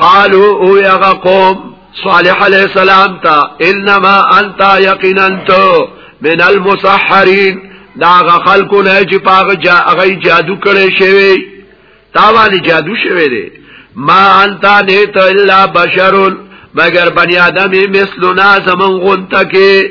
قالو او یغا قوم صالح علیہ السلام تا انما انت یقینا تو من المسحرین دا غ خلکو نه چې پاغه جا غي جادو کړي شوی تا باندې جادو شوی دی ما انت نه ته الا بشر مگر بنی آدم مثلنا زمون غنت کې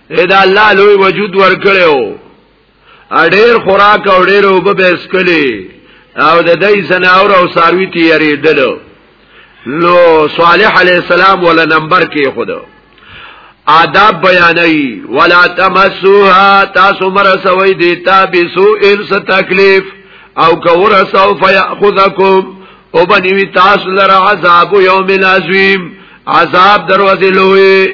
ادا الله لوی وجود ورکړو اډیر خوراک او ډیر وب بیسکلی او د دې سناور او ساروی تیری دلو نو صالح علی السلام ولا نمبر کې خود آداب بیانای ولا تمسوها تاسو مرسوي دي تابسو ارس تکلیف او کور سو فیاخذکم او بنوی تاسو لره عذاب یوم العظیم عذاب دروازه لوی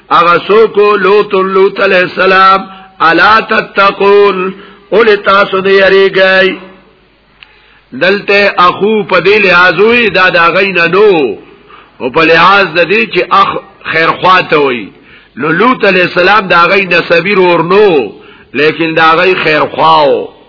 اغا سوکو لوت اللوت علیہ السلام علا تتقون اولی تاسو دی یری گئی دلته اخو په دی لحاظوی دا دا غین نو او په لحاظ د دی چې اخ خیرخواته وی نو لوت علیہ السلام دا غی نسبی رور نو لیکن دا غی خیرخواو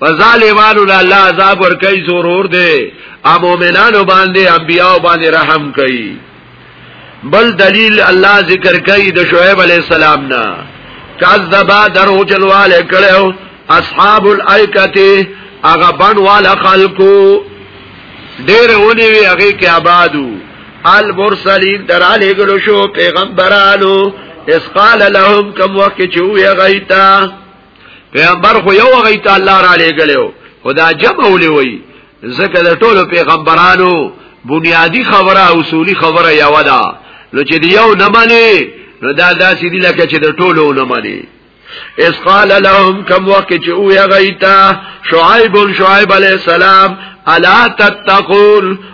فظالمانو لا الله عذاب ور کوي سرور دي ا مؤمنانو باندې انبياو باندې رحم کوي بل دلیل الله ذکر کوي د شعیب علی السلام نه کذبا درو چلواله کړو اصحاب الایکته هغه بنوال خلقو ډېر ونی وی هغه کې آبادو المرسلین دراله ګلو شو پیغمبرانو اس قال لهم کم وقت چوی غیتا پیغمبر خو یو غی ته الله را لګلو خدا جمع ولي وي ځکه د ټولو پیغمبرانو بنیادی خبره اصولی خبره یو ده نو چې یو نه مانی نو دا داسې دی لکه چې د ټولو نه مانی اس قال لهم کم وقت چې او یا غیتا شعیب شعیب علی السلام الا تتقون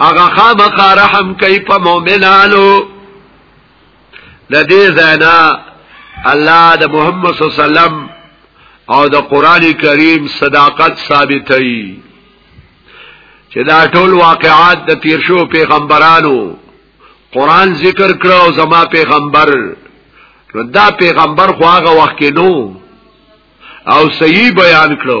هغه خامخا رحم کوي په مؤمنانو د دې زنا الله د محمد صلی الله علیه وسلم او د قران کریم صداقت ثابتوي چې دا ټول واقعات د تیر شو پیغمبرانو قران ذکر کړو زما پیغمبر نو دا پیغمبر خو هغه وخت کې نو او صحیح بیان کړو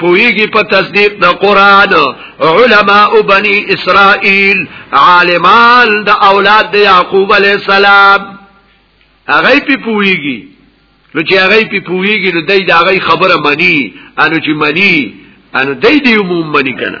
پویږي په تصدیق د قران علماء بني اسرائيل عالمان د اولاد د يعقوب عليه السلام هغه په پویږي نو چې هغه په پویږي نو دای دا هغه خبره مني انو چې مني انو دای دی عموم مني کنه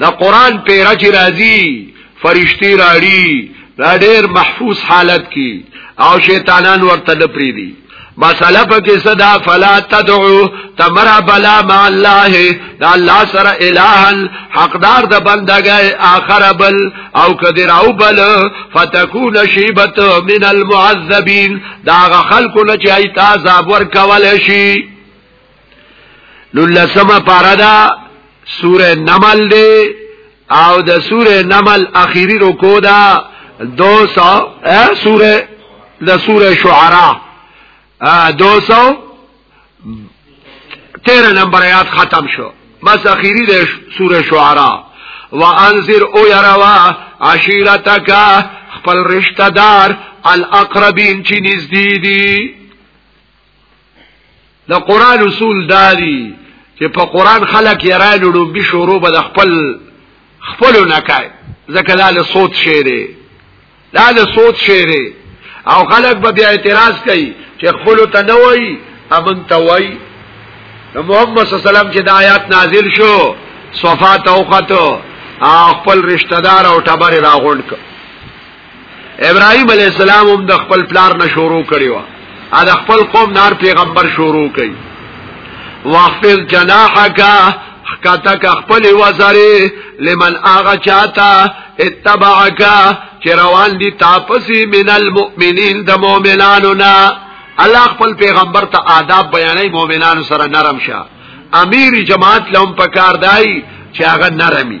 دا قران پیرا چې راځي فرشتي راړي دا ډېر محفوظ حالت کې او شیطانان ورته نه پریدي مساله پکې صدا فلا تدعو تمرا بلا مع الله دا الله سره الہن حقدار د بندګي اخر بل او کدر او بل فتكون شيبت من المعذبين دا خلق نه چې ایت عذاب ور کول شي نو لسمه پارا دا سوره نمل دی او د سوره نمل اخیری رکو دا 200 سوره د سوره شعراء 200 13 نمبر آیات ختم شو بس اخیری د سوره شعراء وانذر او يروا عشيرتك خپل رشتہ دار الاقربین چې نږدې دي د قران اصول داري چې په قران خلک یې را لړو به شروع به د خپل خپل نه کوي ځکه دا له صوت شعرې دا له صوت شعرې او خلک به بیا اعتراض کوي چې خپل ته نه وایي امن ته وایي محمد صلی الله علیه وسلم چې د آیات نازل شو صفات او خطو خپل رشتہ دار او ټبر راغونډ کړ ابراهيم عليه السلام هم د خپل پلار نه شروع کړی و ا د خپل قوم نار پیغمبر شروع کړي واخفض جناحك خکتا کا خپل وزره لمن آغا چاہتا اتبعکا چه روان دی تاپسی من المؤمنین دا مومنانو نا اللہ خپل پیغمبر تا آداب بیانی مومنانو سره نرم شا امیر جماعت لهم پکار دائی چه آغا نرمی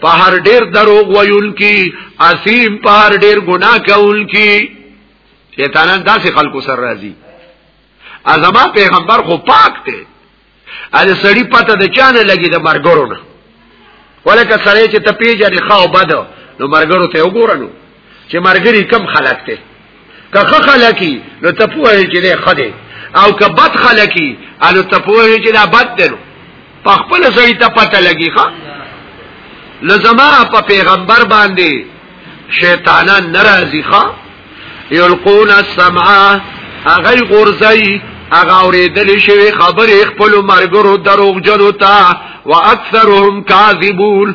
په هر ډیر دروغ ویونکي اسیم په هر ډیر ګناه کوونکي شیطانان داسې خلکو سره راځي ازما پیغمبر خو پاک دی ا دې سړی پته د چانه لګي د مرګورو نه ولکه سړی چې ته پیژنې خو بده نو مرګورو ته وګورنو چې مرګري کم خلک ته که خه خلکی نو ته پوهې چې نه خده او که بد خلکی الو ته پوهې چې دا بد دی نو په خپل سړی ته پته لګي ښا لزما په پیغمبر باندې شیطانان ناراضي ښا یلقون السمع اغه غرزي اغه اوریدل شوی خبره خپل مرګرو دروغ جنو تا واکثرهم کاذبون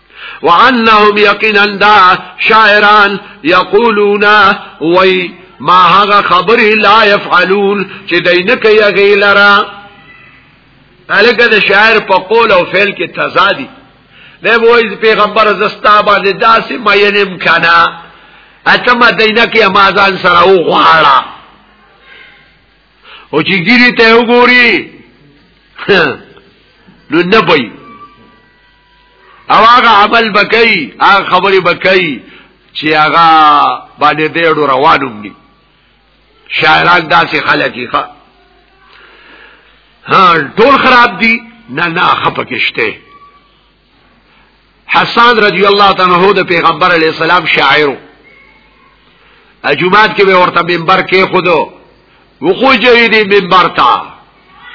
وعنهم یقینا دا شاعران یقولون وی ما هغه خبره لا يفعلون چې دینه کوي غیلرا الګه د شاعر په قول او فعل کې تضادي دی وای پیغمبر زستا باندې داسې مې نیم کنا اته مدینه کې امازان سره و غواړه او چې ګيري ته وګوري نو نه وای او هغه عمل بکئی هغه خبرې بکئی چې هغه باندې دیړو روانوم دي شاعران داسې خلک یې ها ټول خراب دي نه نه خپکشته حسان رضی الله تعالی عنہ د پیغمبر علی السلام شاعرو اجومات کې به ورته منبر کې خودو وخوجری دی منبر تا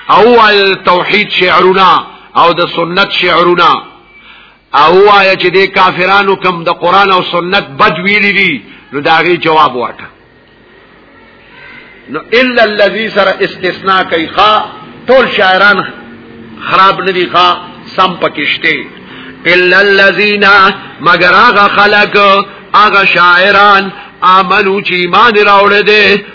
او آیا توحید شعرونه او د سنت شعرونه او آیا چې د کافرانو کم د قران او سنت بد ویلی دي نو داغي جواب ورکړه نو الا الذي سر استثناء کوي ښا ټول شاعران خراب ندي ښا سم پکشته الا الذين مگر هغه خلق هغه شاعران امنو چې ایمان راوړل دي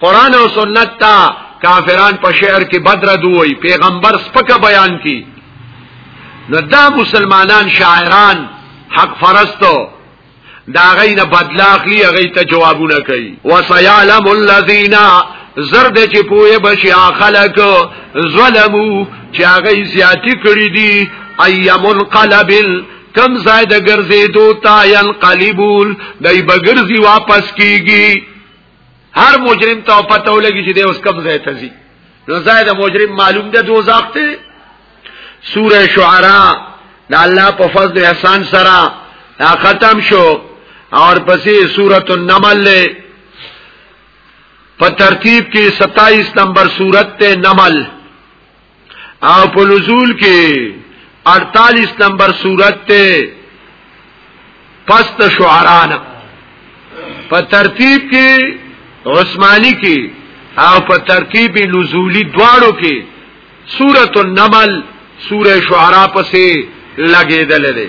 قران او سنت تا کافران په شعر کې بدر دوی پیغمبر سپکه بیان کی نو دا مسلمانان شاعران حق فرستو دا غینه بدلا اخلي غی ته جوابونه کوي وسيعلم الذين زرد چې پوهه بشي خلق ظلمو چې هغه زیاتی کړی دي ايام انقلب کم زائد ګرځې دوتا ينقلبون دای بغرزي واپس کیږي هر مجرم ته پته ولګي چې د اوس کم ځای ته ځي نو ځای د مجرم معلوم دی دوزخ ته سوره شعراء د الله په فضل او احسان سره دا ختم شو اور پسې سوره النمل له په ترتیب کې 27 نمبر سورته نمل او په نزول کې 48 نمبر صورت ته پس د شعرانا په ترتیب کې عثماني کې او په ترتیب نزولی دواړو کې سورۃ النمل سورہ شعراء پسې لګېدل دي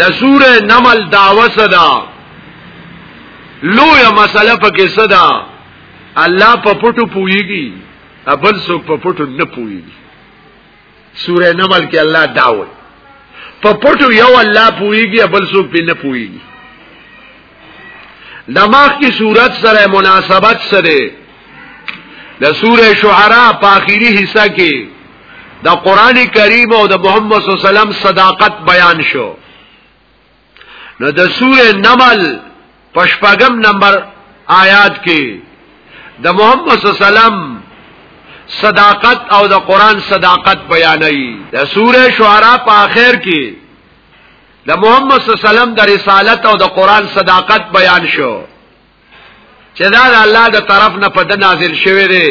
د سورہ نمل داوا صدا لویا مسله پکې صدا الله په پټو پويږي ابل سو په پټو نه پوي سوره نمل کې الله داوي په پټو یو الله پويږي ابل سو په نه پويږي دماغ کی صورت سره مناسبت سره د سوره شعراء په اخیری حصہ کې د قران کریم او د محمد صلی الله علیه وسلم صداقت بیان شو نو د سوره نمل پشپغم نمبر آیات کې د محمد صلی الله علیه وسلم صداقت او د قران صداقت بیانوي د سوره شعراء په اخر کې د محمد صلی الله علیه وسلم د رسالت او د قران صداقت بیان شو چې دا د الله د طرف نه په نازل شوی دی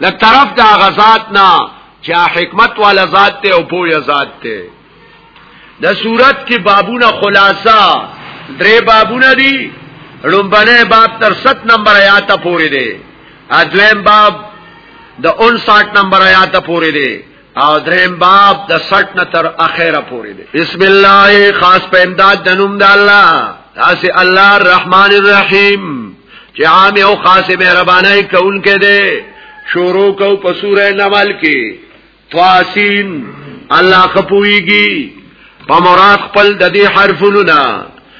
له طرف دا غزاد نه چې حکمت والا ذات ته او پوهه ذات ته د صورت کې بابونه خلاصہ درې بابونه دي لومبنه باب تر 7 نمبر آیات پورې دی اځویم باب د 59 نمبر آیات پورې دی او دریم باب د سټ نه تر اخره پورې دی بسم الله خاص په امداد د نوم د الله تاسو الله الرحمن الرحیم چې عام او خاص مهرباني کوونکې دی شروع کو په سورې نمل کې تواسین الله خپويږي په مراد خپل د دې حرفونو نه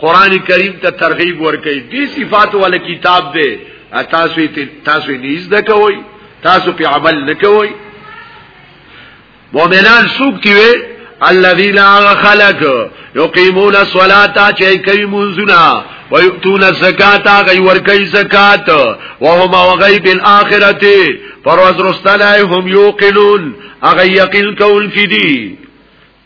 قران کریم ته ترغیب ورکړي دې صفات ول کتاب دی تاسو تاسو نیز د کوي تاسو په عمل نه کوي مؤمنان څوک دی الذين خلق يقيمون الصلاه چي کوي منزنا ويؤتون الزکات غي ور کوي زکات وهم وغيب الاخره پرواز رستلای هم يوقنون اغه یقین کول کی دی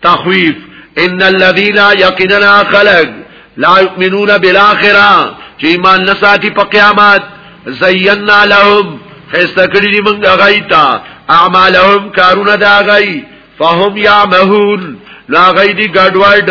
تخویف ان الذين يقيننا خلق لا يؤمنون بالاخره چې ایمان نساتی په قیامت زینا لهم خسته کړی دی موږ غیتا اعمالهم کارونه دا غی فهم یعمهون لا غی دی ګډوډ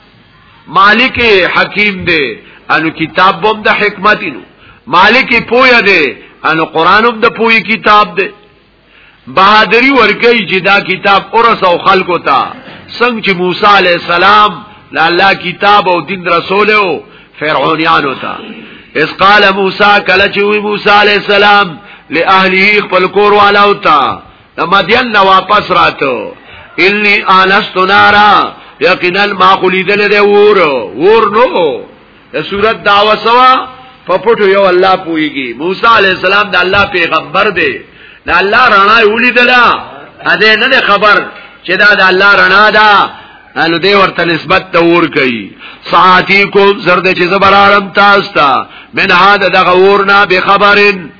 مالک حکیم دی انو کتاب بم د حکمت نو مالک پویا دی انو قران هم د پوی کتاب دی بہادری ورکی چې دا کتاب اورس او خلکو ته څنګه چې موسی علی السلام لا الله کتاب او دین رسول او فرعونانو ته اس قال موسی کله چې موسی علی السلام لاهله خپل کور والا او ته د مدین نه واپس راتو انی انست نارا یقینا ما خلیدل دی ور ور نو د صورت داوا سوا په پټو یو الله پويږي موسی علی السلام د الله پیغمبر دی د الله رڼا ولیدلا ا دې نه خبر چې دا د الله رڼا ده نو دی ورته نسبت ته ور کوي ساعتی کو زرد چې زبرارم تاسو ته من هاده دغه ورنا به خبرن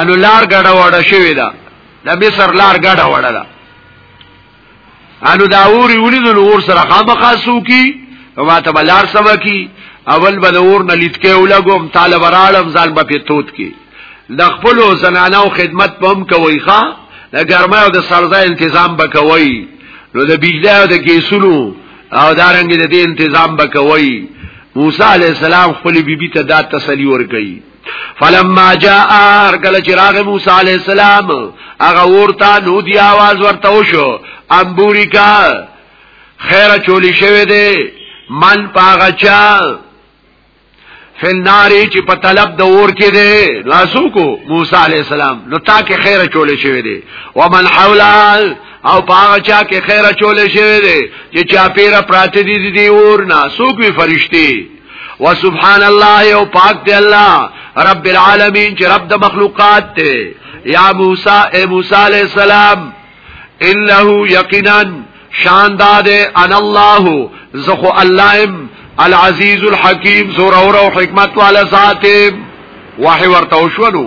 انو لار ګډه وړه شوې ده د مصر لار ګډه وړه ده انو دا اوري ولیدل اور سره خامخا سوکي او ماته بلار سما کی اول به اور نه لیدکه ولګوم طالب راړم ځان به پتوت کی د خپل زنانو خدمت پم کوي ښا د ګرمه او د سړځه تنظیم بکوي نو د بجلی او د کیسونو او دارنګ د دې تنظیم بکوي موسی علی السلام خپل بیبي ته دا تسلی ورکړي فلما جاء ارکل چراغ موسی علی السلام هغه ورته نو دی आवाज ورته وشو امبوریکا خیر چولی شوه دی من پاغه چا فناری چې په طلب د اور کې دی لاسو کو موسی علی السلام نو تا کې خیر چولې شوی دی ومن حولا او پاغه چا کې خیر چولې شوی دی چې چا پیره پراته دي دی اور نه سوق وی فرشتي وسبحان الله او پاک دی الله رب العالمین چې رب د مخلوقات دی یا موسی اے موسی علیہ السلام انه یقینا شان داده ان الله زخو اللهم العزیز الحکیم زور او حکمت والا ذات وحی ورته شونو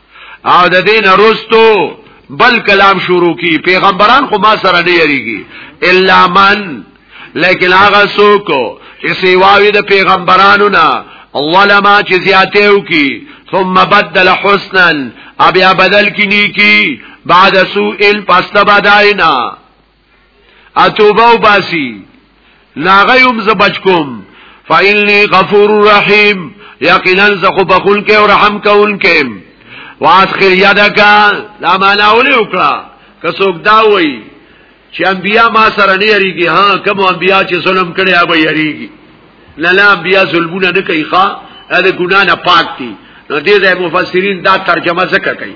او د دین رستو بل کلام شروع کی پیغمبران خو ما سره نه یریږي الا من لیکن هغه څوک چې سیواوی د پیغمبرانو نه ولما چې زیاتیو کی ثم بدل حسنا ابیا بدل کی نیکی بعد سوء پس تبداینا اتوبه او باسی ناغیوم زبچ کوم فإني غفور رحیم یقینا زخو بخون کې او رحم کون کې واسخر یدک لا معنا ولې وکړه که څوک دا وایي چې انبیا ما سره نه یریږي ها کوم انبیا چې ظلم کړي هغه یریږي نه نه انبیا ظلمونه نه کوي ښا دا ګنا نه پاک دي نو دې ځای مفسرین دا ترجمه څه کوي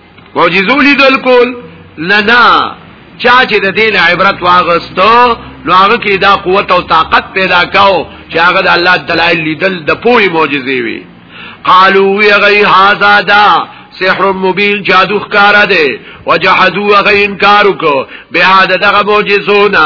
معجزو لیدل کول لنا چا چې د دین عبرت واغستو نو هغه کې دا قوت او طاقت پیدا کاو چې هغه د الله دلایل لیدل د پوهې معجزې وي قالو وی غی هاذا دا سحر مبین جادو ښکارا ده وجحدوا غی انکار کو به دا دغه معجزونه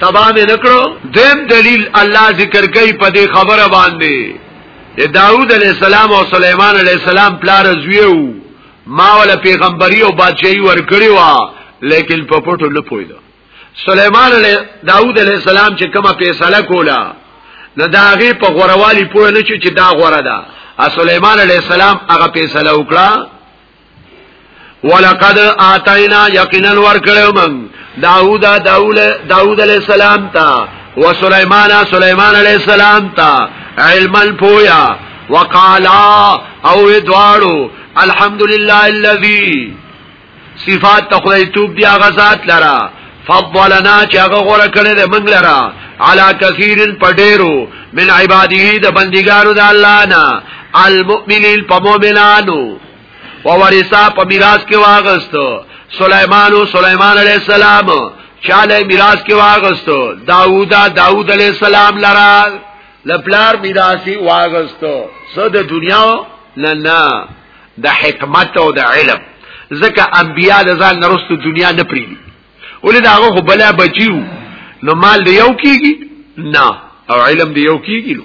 تبا مې نکړو دیم دلیل الله ذکر کوي په دې خبره باندې د داوود علی السلام او سليمان علی السلام پلار زویو ما ول پیغمبري او بادشاہي ورکړي وا لیکن په پټو نه پویدا سليمان علی داوود علی السلام چې کومه فیصله کوله نو دا هغه په غوروالي پوه نه چې دا غوره ده سليمان علی السلام هغه فیصله وکړه ولقد آتینا یقینا ورکړو من داوود داول داوود علیہ السلام تا و سليمان سليمان عليه السلام تا علم الفويا وقالا او ادوارو الحمدلله الذي صفات تخدای توب دی هغه ذات لرا فضلنا چې هغه غوړه کړې ده موږ لرا علا کثیرن پډېرو من عباده د بندګانو د الله نه المؤمنین په مؤمنانو وورثه په میراث کې واغستو سليمان او سليمان عليه السلام چاله میراث کې واغستو داوودا داوود عليه السلام لرا لپلار میراثي واغستو څه د دنیا نه نه د حکمت او د علم ځکه انبیا د ځان نرستو دنیا نه پریدي ولې دا هغه بلا بچیو نو مال دی یو کیږي نه او علم دی یو کیږي نو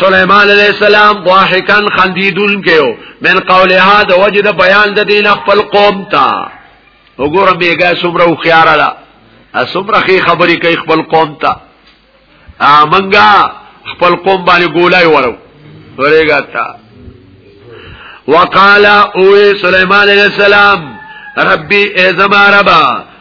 سليمان عليه السلام ضاحكا خنديدون کېو من قولها د وجد بیان د دین خپل قوم تا وګوره میګا سمره خيار لا سمره خي خبرې کوي خپل قوم تا امنګا خپل قوم باندې ګولای ورو ورېګا تا وقال او سليمان عليه السلام ربي ازما ربا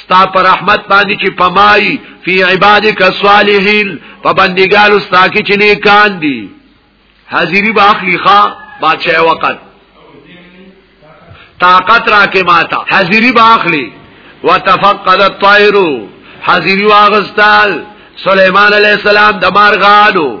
ستا پر رحمت باندې چې پمای فی عبادک الصالحین په بندګانو ستا کې چې نیکان دي حاضری به اخلي ښا بادشاہ وقت طاقت را کې ماتا حاضری به اخلي وتفقد الطير حاضری واغستال سليمان عليه السلام د مارغانو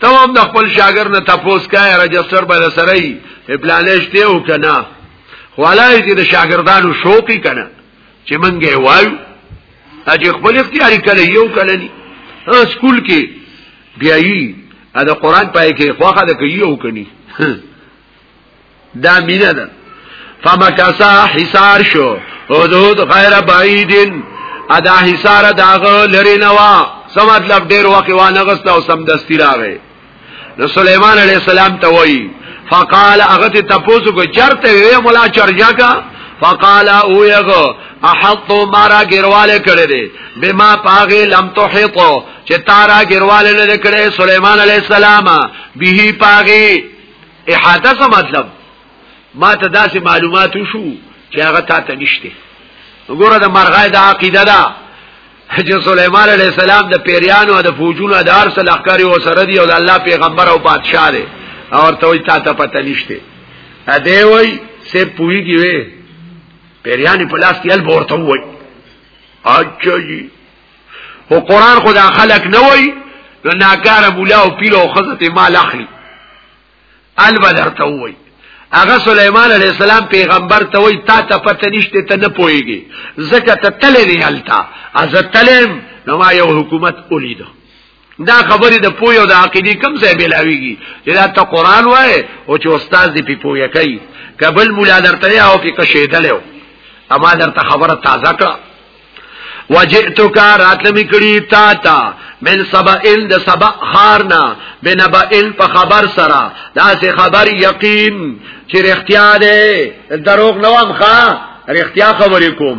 ته هم د خپل شاګر نه تاسو کای رجستر به سره ای پلانشته او کنه خلای دې د شاګردانو شوقي کنه چې منګه وایو اجه خپل اختیاري کله یو کله ني سکول کې بیایي دا قران پای کې خواخه د کوي او کني دا مینه ده فمکسا حصار شو حدود غیر بعیدن ادا حصار داغه لری نوا سم مطلب ډیر وخت وانه غست او سم دستی راغی نو سليمان عليه السلام ته وای فقال اغه ته تاسو کو چرته وی مولا چرجا کا فقال او یغو احط مارا ګرواله کړه دې بما پاغه لم تحط چې تارا ګرواله نه کړه سليمان عليه السلام به پاغه احاطه څه مطلب ما ته داسې معلومات وشو چې هغه تا ته نشته وګوره د مرغای د عقیده ده چې سليمان عليه السلام د پیریانو د فوجونو د ارس لخرې او سره دی او د الله پیغمبر او بادشاہ دی او ته وي تا ته پته نشته ا دې وای سه پویږي وي پیریانی په لاس کې ال ورته وای اچھا جی خو قران خدا خلق نه وای نو ناکاره مولا او پیر او خزته مال اخلي البا درته وای هغه سليمان عليه السلام پیغمبر ته وای تا ته پته نشته ته نه پويږي زکه ته تلې نه حالتا از تلم نو ما یو حکومت ولید دا خبرې د پوی او د عقیدې کم ځای بلاویږي چې دا ته قران وای او چې استاد دې په پوی کوي کبل مولا درته او په کشیدلو اما درته خبره تازه کړه وجئتک راتل میکړی تا تا من سبا ال د سبا خارنا بنبا ال په خبر سره دا سه خبر یقین چې رښتیا ده دروغ نوام ښا رښتیا خبرې کوم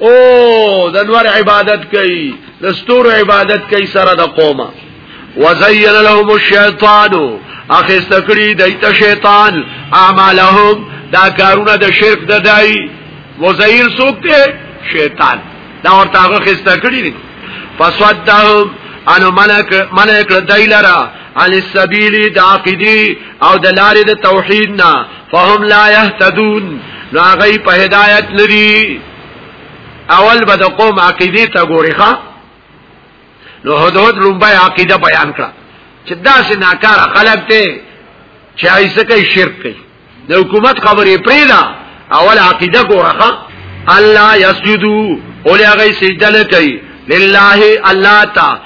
او د انوار عبادت کوي د ستور عبادت کوي سره د قومه وزین لهم الشیطان اخست کړي دایته شیطان اعمالهم دا کارونه د شرک د دای وزین سوکته شیطان دا ورته هغه خست کړي دي فسودهم انو منک منک دایلرا علی السبیل د عقیدی او د لارې د توحید نه فهم لا يهتدون نو هغه په هدایت لري اول به د قوم عقیده ته ګوري ښا نو هدهد لومبه عقیده بیان کړه چې دا سه ناکار خلک ته چې ایسه کوي شرک کوي د حکومت خبرې پرې دا اول عقیده ګوري ښا الله یسجدو اولیا غي سجده نه کوي لله الله تا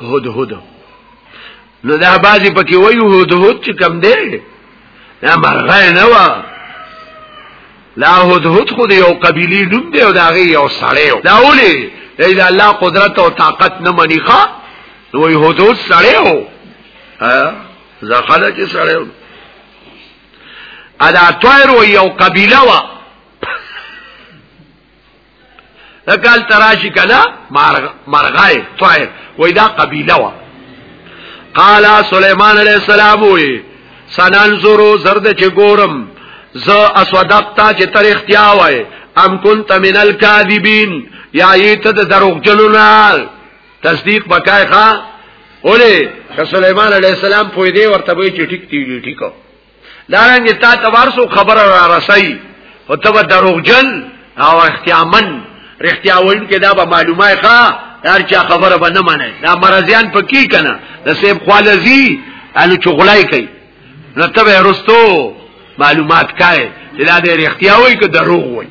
هود هود نو دا بازی پکی وی هود هود چی کم دی دا مرغه نوا لا هود هود خود یو قبیلی نوم دی او دا غی یو سړی دا اولی دا الله قدرت او طاقت نه منی ښا نو وی هود هود سړی او زخله چې سړی ادا طائر و یو قبیله وا کال تراشی کنا مرغای طائر وای دا قبیله وا قال سليمان عليه السلام وی سننظرو زرد چې ګورم ز اسودقتا چې تر اختیا وای ام كنت من الكاذبين یا ایت د دروغجنونا تصدیق بکای ښا اوله سليمان عليه السلام پوی دی ورته وی چې ټیک دی ټیکو دا رنګ تا تبارسو خبر را رسي او ته به دروغجن او اختیامن رښتیا وایي کې دا به معلومه ښه هر چا خبره به نه مني دا مرزيان پکې کنه د سیب خوالزی الو چغلای کوي نو ته به رستو معلومات کای چې دا د رښتیا وایي که دروغ وایي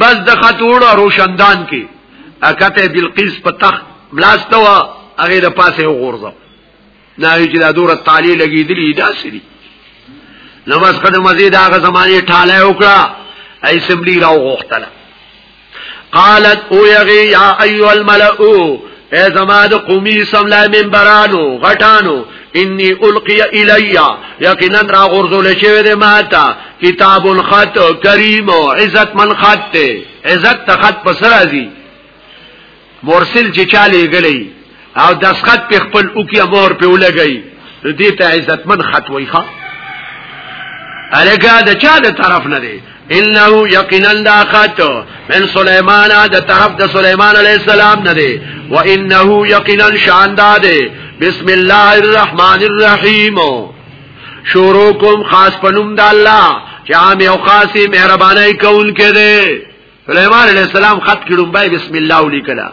بس د خطوړو روشندان کې اکته بلقیس په تخت بلاسته وا هغه د پاسه وغورځو نه چې دا دوره تعالی لګیدلی دا سری نو بس کده مزید هغه زمانه ټاله وکړه اسمبلی راو غوښتله قالت او یغی یا ایو الملئ اے زما د قومي سملا منبرانو غټانو انی القی الیا یقینا را غرزول شوی دی ماتا کتاب الخط کریم او عزت من خط ته عزت ته خط پسر ازي مرسل چې چاله غلې او د خط په خپل او کې مور په ولګي دې ته عزت من خط وایخه الګا د چا د طرف نه دی انه یقینا داخت من سليمان د طرف د سليمان عليه السلام نه دی وانه یقینا شان داده بسم الله الرحمن الرحیم شروع کوم خاص پنوم د الله چې عام او خاصي مهرباني کون کړي سليمان عليه السلام خط کړم بای بسم الله ولیکلا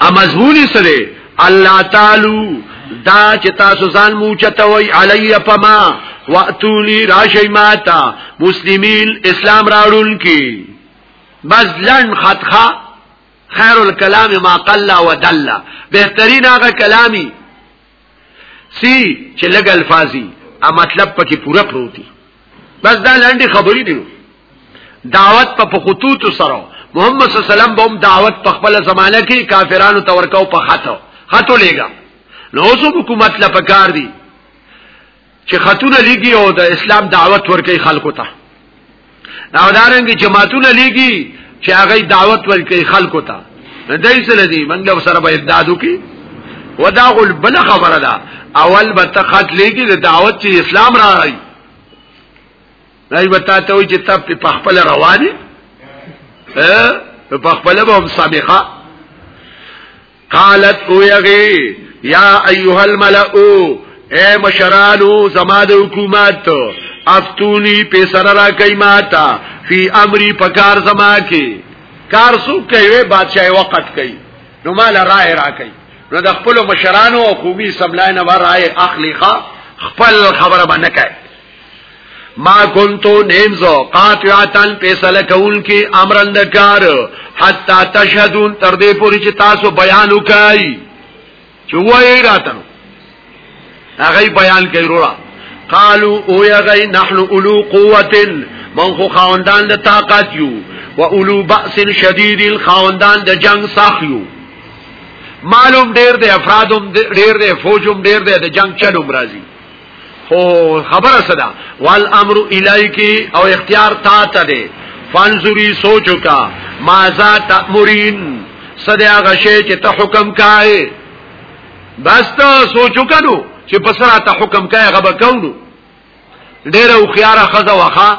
ا مضمونی سره الله تعالی دا چې تاسو ځان موچتوي علی پما واتونی راشی ماتا مسلمین اسلام راړون کی بس لن خطخه خیر الکلام ما قل و دل بهترین هغه کلامی سی چې لګ الفاظي ا مطلب پکې پوره پروتي بس دا لاندې خبرې دي دعوت په خطوط سره محمد صلی الله علیه وسلم به دعوت په خپل زمانہ کې کافرانو تورکاو په خطو خطو لګا نو اوس حکومت لپاره کار دي چې خاتون لګي او د اسلام دعوت ورکي خلکو ته دا دارنګ جماعتونه لګي چې هغه دعوت ورکي خلکو ته دای سره دي منګه سره به امدادو کی ودا غل بل خبره ده اول به تخت لګي د دعوت چې اسلام را راي دای به تاسو وي چې تاسو په خپل رواني ا په خپل به هم سابقه قالت اویغی یا ایها الملأ اے مشرانو زما د حکومت افتونی په سر را کای ماتا فی امری پکار زما کی کار سو کوي بادشاہ وقت کوي نو مال رائے را کوي نو د خپل مشرانو او قومي سملاینه و رائے اخلی خا خپل خبره باندې کوي ما کنتو نیمزو قاطعتن پیسل کول کی امرن دکار حتی تشهدون تردی پوری چه تاسو بیانو کئی چه وئی راتن اغی بیان کئی رو را قالو او یغی نحن اولو قوتن من خو خاوندان د طاقت یو و اولو بأس شدید خاوندان د جنگ سخت یو معلوم ډیر دی افرادم ډیر دی فوجم ډیر دی د جنگ چلوم راځي خو خبره صدا والامر الیک او اختیار تا ته دی فانظری سوچو کا ماذا تأمرین صدا غشی چې ته حکم کای بس ته سوچو کنو چې پسرا ته حکم کای غبه کونو ډیره خيار خزه وخه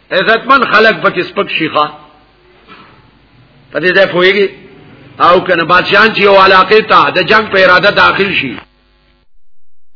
عزتمن خلق پکې سپک شيخه پدې ځای پويږي او کنه بادشاہان چې یو علاقه ته د جنگ په اراده داخل شي